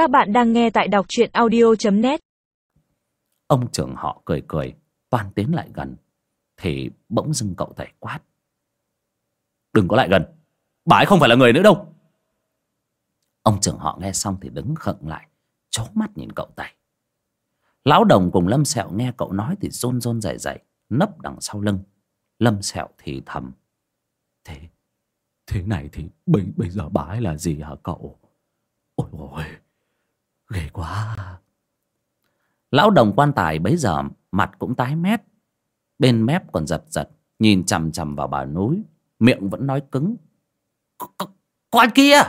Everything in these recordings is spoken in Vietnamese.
Các bạn đang nghe tại đọc truyện audio.net Ông trưởng họ cười cười Toàn tiến lại gần. Thì bỗng dưng cậu tẩy quát. Đừng có lại gần Bà ấy không phải là người nữa đâu. Ông trưởng họ nghe xong thì đứng khựng lại Chố mắt nhìn cậu tẩy. Lão đồng cùng Lâm Sẹo nghe cậu nói Thì rôn rôn dày dày Nấp đằng sau lưng. Lâm Sẹo thì thầm Thế Thế này thì bây, bây giờ bà ấy là gì hả cậu? Ghê quá. Lão đồng quan tài bấy giờ Mặt cũng tái mét, Bên mép còn giật giật, Nhìn chằm chằm vào bà núi, Miệng vẫn nói cứng. Con kia!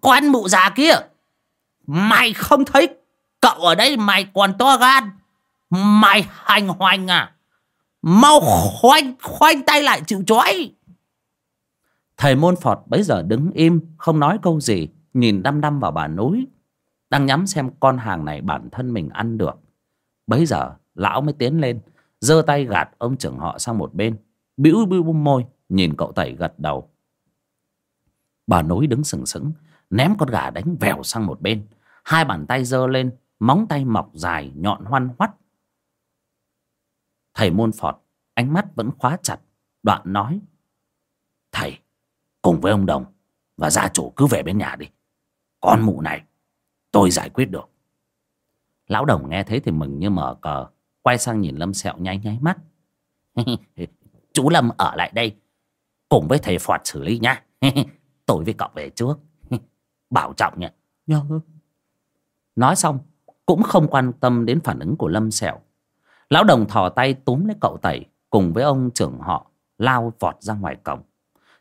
Con mụ già kia! Mày không thấy Cậu ở đây mày còn to gan, Mày hành hoành à? Mau khoanh khoanh tay lại chịu trói! Thầy môn Phọt bấy giờ đứng im, Không nói câu gì. Nhìn đăm đăm vào bà núi, Đang nhắm xem con hàng này bản thân mình ăn được. Bấy giờ, lão mới tiến lên, giơ tay gạt ông trưởng họ sang một bên, bĩu bĩu môi, nhìn cậu tẩy gật đầu. Bà nối đứng sừng sững, ném con gà đánh vèo sang một bên. Hai bàn tay giơ lên, móng tay mọc dài, nhọn hoăn hoắt. Thầy môn phọt ánh mắt vẫn khóa chặt, đoạn nói, thầy, cùng với ông đồng và gia chủ cứ về bên nhà đi con mụ này tôi giải quyết được. Lão đồng nghe thế thì mừng như mở cờ quay sang nhìn lâm sẹo nháy nháy mắt. Chú lâm ở lại đây cùng với thầy phọt xử lý nhá. Tôi với cậu về trước. Bảo trọng nhé Nhớ nói xong cũng không quan tâm đến phản ứng của lâm sẹo. Lão đồng thò tay túm lấy cậu tẩy cùng với ông trưởng họ lao vọt ra ngoài cổng.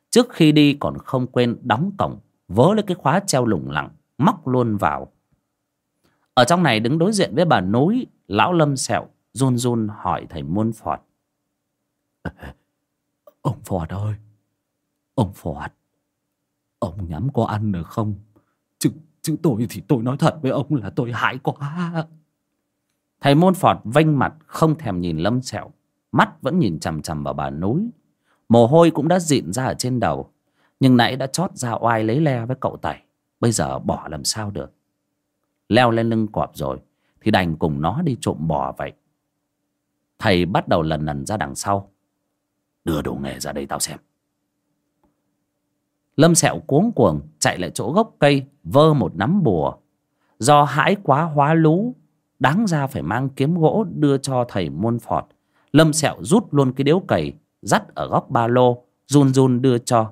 Trước khi đi còn không quên đóng cổng vớ lấy cái khóa treo lủng lẳng móc luôn vào. Ở trong này đứng đối diện với bà núi lão lâm sẹo run run hỏi thầy môn phọt. Ông Phọt ơi Ông Phọt Ông nhắm có ăn được không? Chứ, chứ tôi thì tôi nói thật với ông là tôi hại quá. Thầy môn phọt vênh mặt không thèm nhìn lâm sẹo mắt vẫn nhìn chằm chằm vào bà núi mồ hôi cũng đã dịn ra ở trên đầu nhưng nãy đã chót ra oai lấy le với cậu tẩy. Bây giờ bỏ làm sao được? Leo lên lưng cọp rồi, thì đành cùng nó đi trộm bò vậy. Thầy bắt đầu lần lần ra đằng sau. Đưa đồ nghề ra đây tao xem. Lâm sẹo cuống cuồng chạy lại chỗ gốc cây, vơ một nắm bùa. Do hãi quá hóa lú, đáng ra phải mang kiếm gỗ đưa cho thầy môn phọt lâm sẹo rút luôn cái điếu cày, dắt ở góc ba lô, run run đưa cho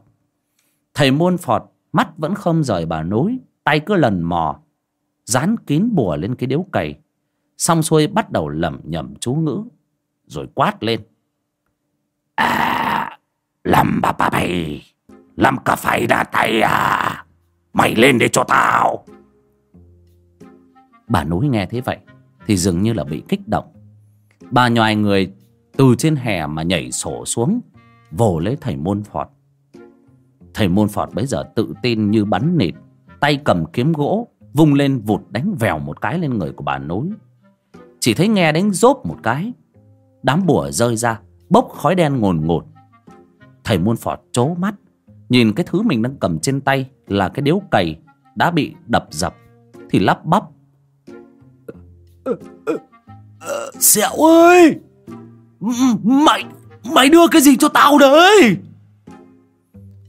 thầy môn phọt mắt vẫn không rời bà núi, tay cứ lần mò, dán kín bùa lên cái điếu cày, xong xuôi bắt đầu lẩm nhẩm chú ngữ, rồi quát lên. À làm bà bà bày làm cả phải đà tay à mày lên để cho tao. Bà núi nghe thế vậy thì dường như là bị kích động. Bà nhòi người từ trên hè mà nhảy sổ xuống, vồ lấy thầy môn phọt thầy môn phọt bấy giờ tự tin như bắn nịt tay cầm kiếm gỗ vung lên vụt đánh vèo một cái lên người của bà nối, chỉ thấy nghe đánh rốp một cái đám bùa rơi ra bốc khói đen ngồn ngột. Thầy môn phọt chố mắt nhìn cái thứ mình đang cầm trên tay là cái điếu cày đã bị đập dập thì lắp bắp. Sẹo ơi! Mày mày đưa cái gì cho tao đấy?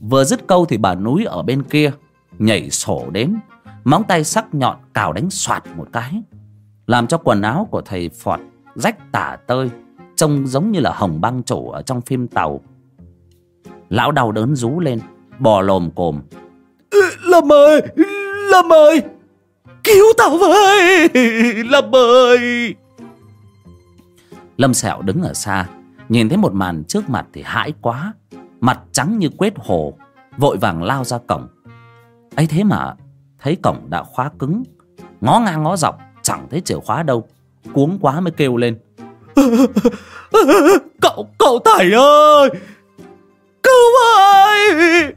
Vừa dứt câu thì bà núi ở bên kia nhảy sổ đến móng tay sắc nhọn cào đánh soạt một cái làm cho quần áo của thầy phọt rách tả tơi trông giống như là hồng băng trổ ở trong phim tàu. Lão đau đớn rú lên bò lồm cồm. Lâm ơi Lâm ơi Cứu tao với Lâm ơi. Lâm sẹo đứng ở xa nhìn thấy một màn trước mặt thì hãi quá mặt trắng như quết hồ, vội vàng lao ra cổng. Ấy thế mà, thấy cổng đã khóa cứng. Ngó ngang ngó dọc, chẳng thấy chìa khóa đâu. Cuống quá mới kêu lên. Cậu Cậu Thầy ơi! Cứu ơi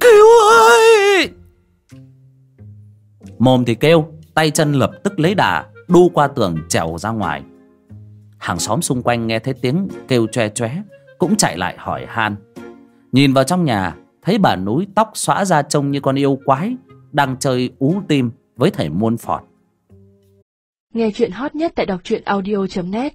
Cứu ơi mồm thì kêu, tay chân lập tức lấy đà, đu qua tường trèo ra ngoài. Hàng xóm xung quanh nghe thấy tiếng kêu choe choé cũng chạy lại hỏi han. Nhìn vào trong nhà, thấy bà núi tóc xõa ra trông như con yêu quái, đang chơi ú tim với thầy muôn phọt nghe chuyện hot nhất tại đọc truyện audio.net